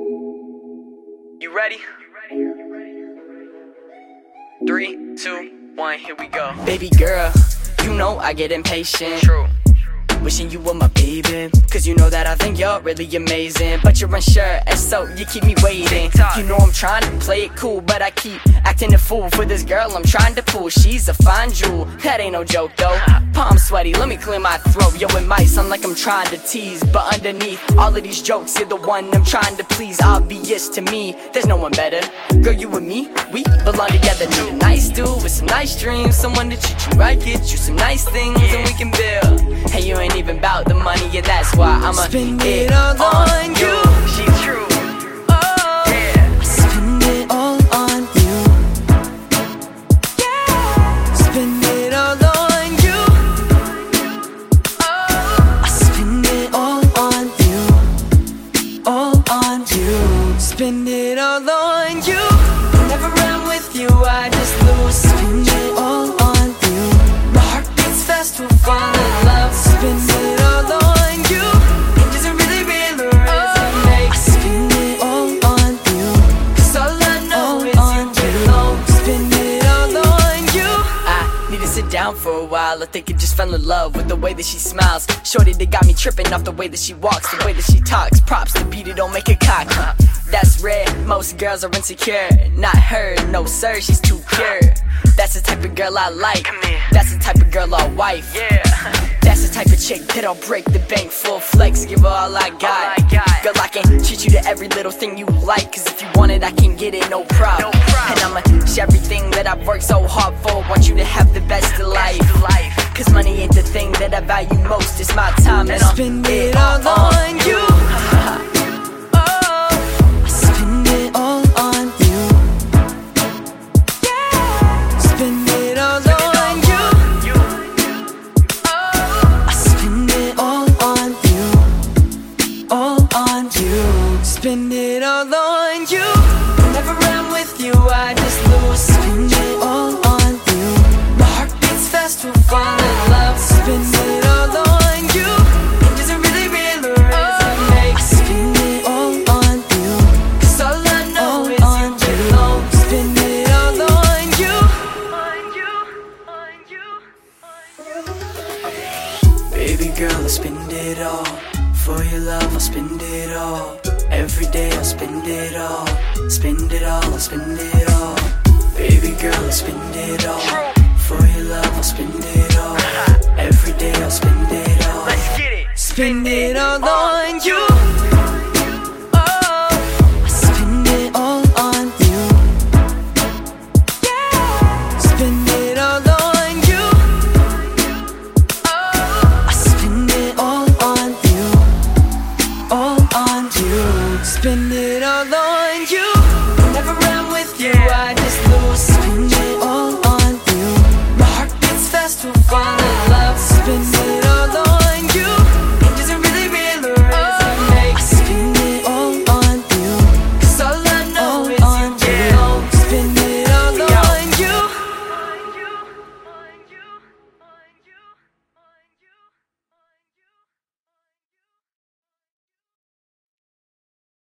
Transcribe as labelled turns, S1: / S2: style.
S1: You ready? Three, two, one, here we go.
S2: Baby girl, you know I get impatient.
S1: True.
S2: Wishing you were my baby. Cause you know that I think you're really amazing. But you're unsure, and so you keep me waiting. You know I'm trying to play it cool, but I keep acting a fool for this girl I'm trying to fool. She's a fine jewel, that ain't no joke though. Palm sweaty, let me clear my throat. Yo, it might sound like I'm trying to tease, but underneath all of these jokes, you're the one I'm trying to please. Obvious to me, there's no one better. Girl, you and me, we belong together. Need a nice dude with some nice dreams, someone to treat you right, get you some nice things, and we can build. Hey, you ain't why I'ma
S3: Spend it all on you.
S1: She's true.
S3: Oh,
S1: Yeah.
S3: spend it all on you. Yeah, spend it all on you. Oh, I spend it all on you. All on you. Spend it all on you. Whenever I'm with you, I just lose. Spend it all
S2: need to sit down for a while. I think I just fell in love with the way that she smiles. Shorty, they got me tripping off the way that she walks, the way that she talks. Props to Peter, don't make it cocky. That's rare. Most girls are insecure. Not her, no sir, she's too pure. That's the type of girl I like. That's the type of girl I'll wife.
S1: Yeah.
S2: That's the type of chick that I'll break the bank full flex, give her all I got.
S1: I.
S2: Girl, I can treat you to every little thing you like. Cause if you want it, I can get it, no problem.
S1: No problem.
S2: And I'ma share everything that I've worked so hard for. Want you to have thing that I value most. It's my time and I'll
S3: Spend it all on you. Oh, I spend it all on you. Yeah, spend it all on you.
S1: You.
S3: I spend it all on you. All on you. Spend it all on you.
S2: Girl, I'll spend it all. For your love, I'll spend it all. Every day, I'll spend it all. Spend it all, I'll spend it all. Baby girl, I'll spend it all. For your love, I'll spend it all. Every day, I'll spend it all.
S1: Let's get it.
S3: Spend it all.